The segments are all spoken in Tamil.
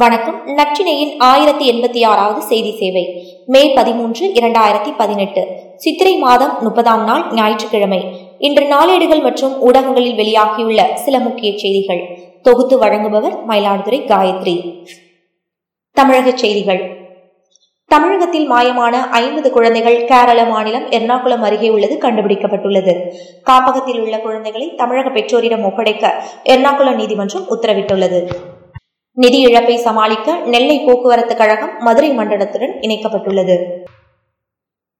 வணக்கம். நற்றினையின் ஆயிரத்தி எண்பத்தி ஆறாவது செய்தி சேவை. மே பதிமூன்று இரண்டாயிரத்தி பதினெட்டு. சித்திரை மாதம் முப்பதாம் நாள் ஞாயிற்றுக்கிழமை. இன்று நாளேடுகள் மற்றும் ஊடகங்களில் வெளியாகியுள்ள சில முக்கிய செய்திகள். தொகுத்து வழங்குபவர் மயிலாடுதுறை காயத்ரி. தமிழக செய்திகள். தமிழகத்தில் மாயமான ஐம்பது குழந்தைகள் கேரள மாநிலம் எர்ணாகுளம் அருகே உள்ளது கண்டுபிடிக்கப்பட்டுள்ளது. காப்பகத்தில் உள்ள குழந்தைகளை தமிழக பெற்றோரிடம் ஒப்படைக்க எர்ணாகுளம் நீதிமன்றம் உத்தரவிட்டுள்ளது. நிதி இழப்பை சமாளிக்க நெல்லை போக்குவரத்து கழகம் மதுரை மண்டலத்துடன் இணைக்கப்பட்டுள்ளது.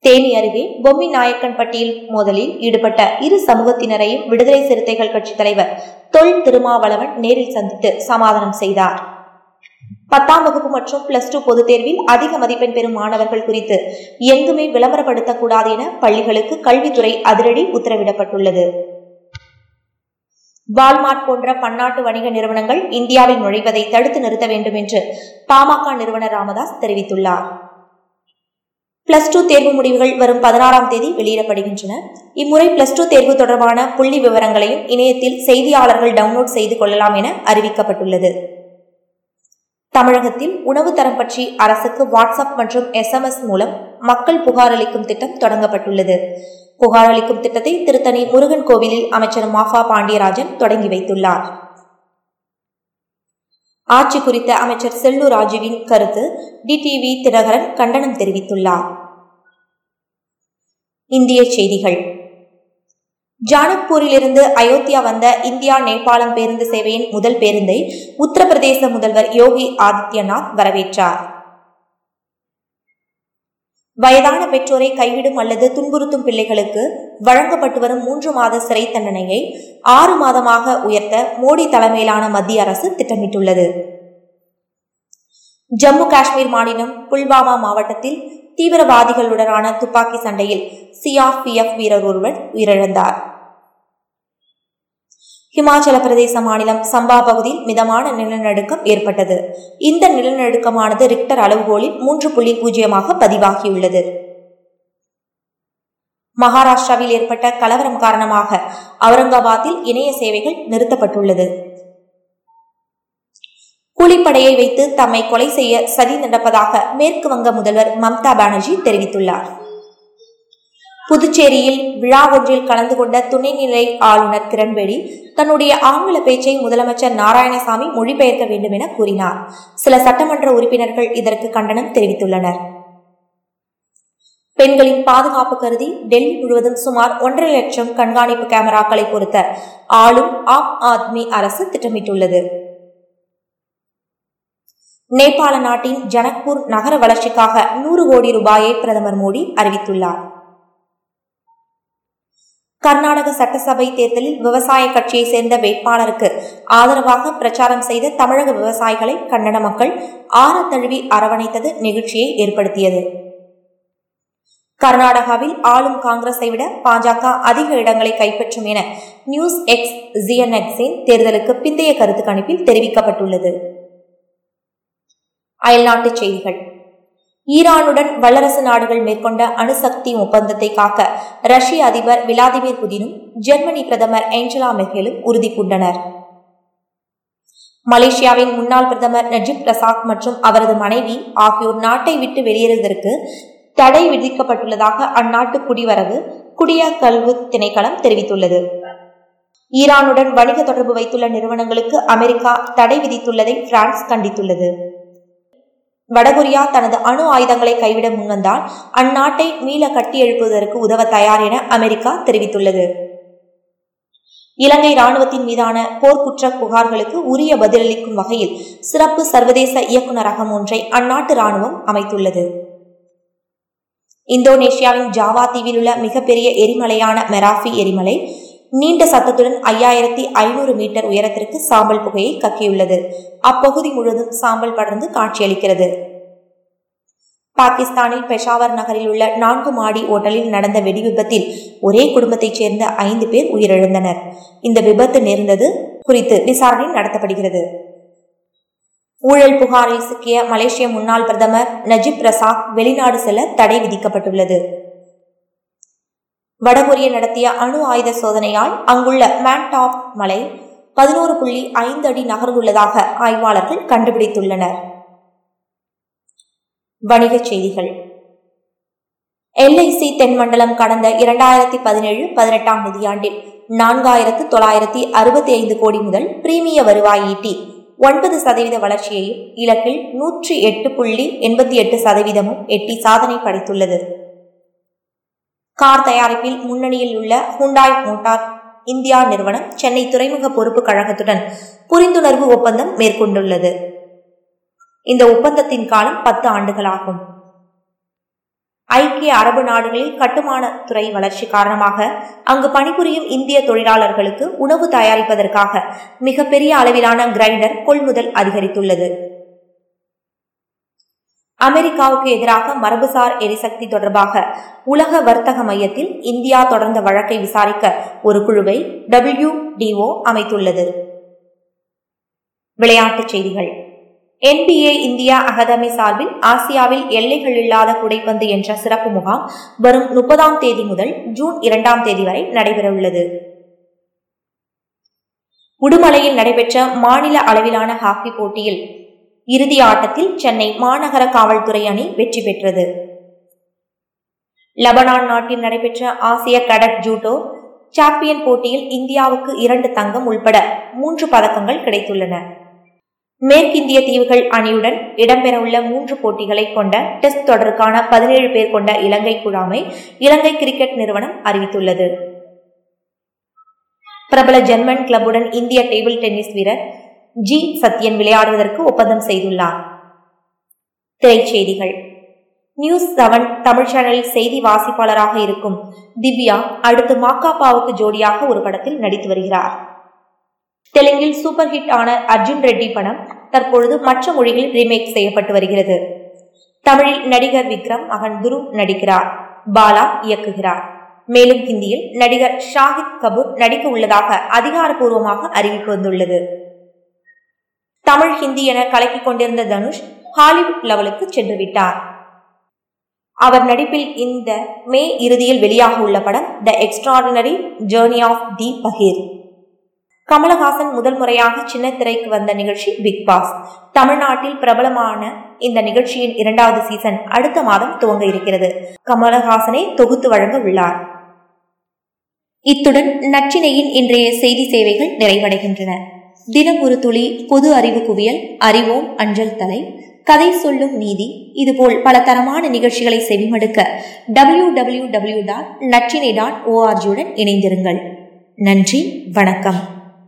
தேனி அருகே பொம்மி நாயக்கன்பட்டியில் மோதலில் ஈடுபட்ட இரு சமூகத்தினரையும் விடுதலை சிறுத்தைகள் கட்சித் தலைவர் தொல் திருமாவளவன் நேரில் சந்தித்து சமாதானம் செய்தார். பத்தாம் வகுப்பு மற்றும் பிளஸ் டூ பொதுத் தேர்வில் அதிக மதிப்பெண் பெறும் மாணவர்கள் குறித்து எங்குமே விளம்பரப்படுத்தக்கூடாது என பள்ளிகளுக்கு கல்வித்துறை அதிரடி உத்தரவிடப்பட்டுள்ளது. வால்மார்ட் போன்ற பன்னாட்டு வணிக நிறுவனங்கள் இந்தியாவில் நுழைவதை தடுத்து நிறுத்த வேண்டும் என்று பாமக நிறுவனர் ராமதாஸ் தெரிவித்துள்ளார். பிளஸ் டூ தேர்வு முடிவுகள் வரும் பதினாறாம் தேதி வெளியிடப்படுகின்றன. இம்முறை பிளஸ் டூ தேர்வு தொடர்பான புள்ளி விவரங்களையும் இணையத்தில் செய்தியாளர்கள் டவுன்லோட் செய்து கொள்ளலாம் என அறிவிக்கப்பட்டுள்ளது. தமிழகத்தில் உணவு தரம் பற்றி அரசுக்கு வாட்ஸ்அப் மற்றும் எஸ்எம்எஸ் மூலம் மக்கள் புகார் அளிக்கும் திட்டம் தொடங்கப்பட்டுள்ளது. புகார் அளிக்கும் திட்டத்தை திருத்தணி முருகன் கோவிலில் அமைச்சர் மாஃபா பாண்டியராஜன் தொடங்கி வைத்துள்ளார். ஆட்சி குறித்த அமைச்சர் செல்லூர் ராஜுவின் கருத்து டிடிவி தினகரன் கண்டனம் தெரிவித்துள்ளார். இந்திய செய்திகள். ஜானக்பூரிலிருந்து அயோத்தியா வந்த இந்தியா நேபாளம் பேருந்து சேவையின் முதல் பேருந்தை உத்தரப்பிரதேச முதல்வர் யோகி ஆதித்யநாத் வரவேற்றார். வயதான பெற்றோரை கைவிடும் அல்லது துன்புறுத்தும் பிள்ளைகளுக்கு வழங்கப்பட்டு வரும் மூன்று மாத சிறை தண்டனையை ஆறு மாதமாக உயர்த்த மோடி தலைமையிலான மத்திய அரசு திட்டமிட்டுள்ளது. ஜம்மு காஷ்மீர் மாநிலம் புல்வாமா மாவட்டத்தில் தீவிரவாதிகளுடனான துப்பாக்கி சண்டையில் சிஆர்பிஎஃப் வீரர் ஒருவர் உயிரிழந்தார். ஹிமாச்சல பிரதேச மாநிலம் சம்பா பகுதியில் மிதமான நிலநடுக்கம் ஏற்பட்டது. இந்த நிலநடுக்கமானது ரிக்டர் அளவுகோலில் மூன்று புள்ளி பூஜ்ஜியமாக பதிவாகியுள்ளது. மகாராஷ்டிராவில் ஏற்பட்ட கலவரம் காரணமாக அவுரங்காபாத்தில் இணைய சேவைகள் நிறுத்தப்பட்டுள்ளது. கூலிப்படையை வைத்து தம்மை கொலை செய்ய சதி நடப்பதாக மேற்கு வங்க முதல்வர் மம்தா பானர்ஜி தெரிவித்துள்ளார். புதுச்சேரியில் விழா ஒன்றில் கலந்து கொண்ட துணைநிலை ஆளுநர் கிரண்பேடி தன்னுடைய ஆங்கில பேச்சை முதலமைச்சர் நாராயணசாமி மொழிபெயர்க்க வேண்டும் என கூறினார். சில சட்டமன்ற உறுப்பினர்கள் இதற்கு கண்டனம் தெரிவித்துள்ளனர். பெண்களின் பாதுகாப்பு கருதி டெல்லி முழுவதும் சுமார் ஒன்றரை லட்சம் கண்காணிப்பு கேமராக்களை பொருத்த ஆளும் ஆம் ஆத்மி அரசு திட்டமிட்டுள்ளது. நேபாள நாட்டின் ஜனக்பூர் நகர வளர்ச்சிக்காக நூறு கோடி ரூபாயை பிரதமர் மோடி அறிவித்துள்ளார். கர்நாடக சட்டசபை தேர்தலில் விவசாய கட்சியை சேர்ந்த வேட்பாளருக்கு ஆதரவாக பிரச்சாரம் செய்த தமிழக விவசாயிகளை கன்னட மக்கள் ஆற தழுவி அரவணைத்தது நிகழ்ச்சியை ஏற்படுத்தியது. கர்நாடகாவில் ஆளும் காங்கிரஸை விட பாஜக அதிக இடங்களை கைப்பற்றும் என நியூஸ் எக்ஸ் ஜிஎன்எக்ஸின் தேர்தலுக்கு பிந்தைய கருத்து கணிப்பில் தெரிவிக்கப்பட்டுள்ளது. அயல்நாட்டுச் செய்திகள். ஈரானுடன் வல்லரசு நாடுகள் மேற்கொண்ட அணுசக்தி ஒப்பந்தத்தை காக்க ரஷ்ய அதிபர் விளாடிமிர் புதினும் ஜெர்மனி பிரதமர் ஏஞ்சலா மெர்கெலும் உறுதி பூண்டனர் மலேசியாவின் முன்னாள் பிரதமர் நஜிப் ரசாக் மற்றும் அவரது மனைவி ஆகியோர் நாட்டை விட்டு வெளியேறுவதற்கு தடை விதிக்கப்பட்டுள்ளதாக அந்நாட்டு குடிவரவு குடியக்கல்வு திணைக்களம் தெரிவித்துள்ளது. ஈரானுடன் வணிக தொடர்பு வைத்துள்ள நிறுவனங்களுக்கு அமெரிக்கா தடை விதித்துள்ளதை பிரான்ஸ் கண்டித்துள்ளது. வடகொரியா தனது அணு ஆயுதங்களை கைவிட முன்வந்தால் அந்நாட்டை மீள கட்டியெழுப்புவதற்கு உதவ தயார் என அமெரிக்கா தெரிவித்துள்ளது. இலங்கை ராணுவத்தின் மீதான போர்க்குற்ற புகார்களுக்கு உரிய பதிலளிக்கும் வகையில் சிறப்பு சர்வதேச இயக்குநரகம் ஒன்றை அந்நாட்டு ராணுவம் அமைத்துள்ளது. இந்தோனேஷியாவின் ஜாவா தீவில் உள்ள மிகப்பெரிய எரிமலையான மெராஃபி எரிமலை நீண்ட சத்தத்துடன் ஐயாயிரத்தி ஐநூறு மீட்டர் உயரத்திற்கு சாம்பல் புகையை கக்கியுள்ளது. அப்பகுதி முழுவதும் சாம்பல் படர்ந்து காட்சியளிக்கிறது. பாகிஸ்தானில் பெஷாவர் நகரில் உள்ள நான்கு மாடி ஓட்டலில் நடந்த வெடி விபத்தில் ஒரே குடும்பத்தைச் சேர்ந்த ஐந்து பேர் உயிரிழந்தனர். இந்த விபத்து நேர்ந்தது குறித்து விசாரணை நடத்தப்படுகிறது. ஊழல் புகாரில் சிக்கிய மலேசிய முன்னாள் பிரதமர் நஜிப் பிரசாத் வெளிநாடு செல்ல தடை விதிக்கப்பட்டுள்ளது. வடகொரியா நடத்திய அணு ஆயுத சோதனையால் அங்குள்ள மேன்டாப் மலை பதினோரு புள்ளி ஐந்து அடி நகர்ந்துள்ளதாக ஆய்வாளர்கள் கண்டுபிடித்துள்ளனர். வணிகச் செய்திகள். எல்ஐசி தென்மண்டலம் கடந்த இரண்டாயிரத்தி பதினேழு பதினெட்டாம் நிதியாண்டில் நான்காயிரத்து தொள்ளாயிரத்தி அறுபத்தி ஐந்து கோடி முதல் பிரீமிய வருவாய் ஈட்டி ஒன்பது சதவீத வளர்ச்சியையும் இலக்கில் நூற்றி எட்டு புள்ளி எண்பத்தி எட்டு சதவீதமும் எட்டி சாதனை படைத்துள்ளது. கார் தயாரிப்பில் முன்னணியில் உள்ள ஹுண்டாய் மோட்டார் இந்தியா நிறுவனம் சென்னை துறைமுக பொறுப்பு கழகத்துடன் புரிந்துணர்வு ஒப்பந்தம் மேற்கொண்டுள்ளது. இந்த ஒப்பந்தத்தின் காலம் பத்து ஆண்டுகளாகும். ஐக்கிய அரபு நாடுகளில் கட்டுமான துறை வளர்ச்சி காரணமாக அங்கு பணிபுரியும் இந்திய தொழிலாளர்களுக்கு உணவு தயாரிப்பதற்காக மிகப்பெரிய அளவிலான கிரைண்டர் கொள்முதல் அதிகரித்துள்ளது. அமெரிக்காவுக்கு எதிராக மரபுசார் எரிசக்தி தொடர்பாக உலக வர்த்தக மையத்தில் இந்தியா தொடர்ந்த வழக்கை விசாரிக்க ஒரு குழுவை டபிள்யூடிஓ அமைத்துள்ளது. விளையாட்டுச் செய்திகள். என்பிஏ இந்தியா அகாதமி சார்பில் ஆசியாவில் எல்லைகள் இல்லாத குடைப்பந்து என்ற சிறப்பு முகாம் வரும் முப்பதாம் தேதி முதல் ஜூன் இரண்டாம் தேதி வரை நடைபெறவுள்ளது. உடுமலையில் நடைபெற்ற மாநில அளவிலான ஹாக்கி போட்டியில் இறுதி ஆட்டத்தில் சென்னை மாநகர காவல்துறை அணி வெற்றி பெற்றது. லெபனான் நாட்டில் நடைபெற்ற ஆசிய கடட் ஜூட்டோ சாம்பியன் போட்டியில் இந்தியாவுக்கு இரண்டு தங்கம் உள்பட மூன்று பதக்கங்கள் கிடைத்துள்ளன. மேற்கிந்திய தீவுகள் அணியுடன் இடம்பெறவுள்ள மூன்று போட்டிகளை கொண்ட டெஸ்ட் தொடருக்கான பதினேழு பேர் கொண்ட இலங்கை குழாமை இலங்கை கிரிக்கெட் நிறுவனம் அறிவித்துள்ளது. பிரபல ஜெர்மன் கிளப்புடன் இந்திய டேபிள் டென்னிஸ் வீரர் ஜி சத்யன் விளையாடுவதற்கு ஒப்பந்தம் செய்துள்ளார். திரைச்செய்திகள். நியூஸ் செவன் தமிழ் சேனலில் செய்தி வாசிப்பாளராக இருக்கும் திவ்யா அடுத்து மாக்காப்பாவுக்கு ஜோடியாக ஒரு படத்தில் நடித்து வருகிறார். தெலுங்கில் சூப்பர் ஹிட் ஆன அர்ஜுன் ரெட்டி படம் தற்பொழுது மற்ற மொழிகளில் ரீமேக் செய்யப்பட்டு வருகிறது. தமிழில் நடிகர் விக்ரம் மகன் குரு நடிக்கிறார் பாலா இயக்குகிறார். மேலும் ஹிந்தியில் நடிகர் ஷாஹித் கபூர் நடிக்க உள்ளதாக அதிகாரப்பூர்வமாக அறிவிப்பு வந்துள்ளது. தமிழ் ஹிந்தி என கலக்கிக் கொண்டிருந்த தனுஷ் ஹாலிவுட் லெவலுக்கு சென்று விட்டார் அவர் நடிப்பில் இந்த மே இறுதியில் வெளியாக உள்ள படம் the extraordinary journey of the fakir Kamalhaasan முதல் முறையாக சின்ன திரைக்கு வந்த நிகழ்ச்சி பிக் பாஸ் தமிழ்நாட்டில் பிரபலமான இந்த நிகழ்ச்சியின் இரண்டாவது சீசன் அடுத்த மாதம் துவங்க இருக்கிறது. கமலஹாசனை தொகுத்து வழங்க உள்ளார். இத்துடன் நச்சினையின் இன்றைய செய்தி சேவைகள் நிறைவடைகின்றன. தினம் ஒரு துளி பொது அறிவு குவியல் அறிவோம் அஞ்சல் தலை. கதை சொல்லும் நீதி இதுபோல் பல தரமான நிகழ்ச்சிகளை செவிமடுக்க டபிள்யூ டபிள்யூ டபிள்யூ டாட் நச்சினை டாட் ஓஆர்ஜியுடன் இணைந்திருங்கள். நன்றி வணக்கம்.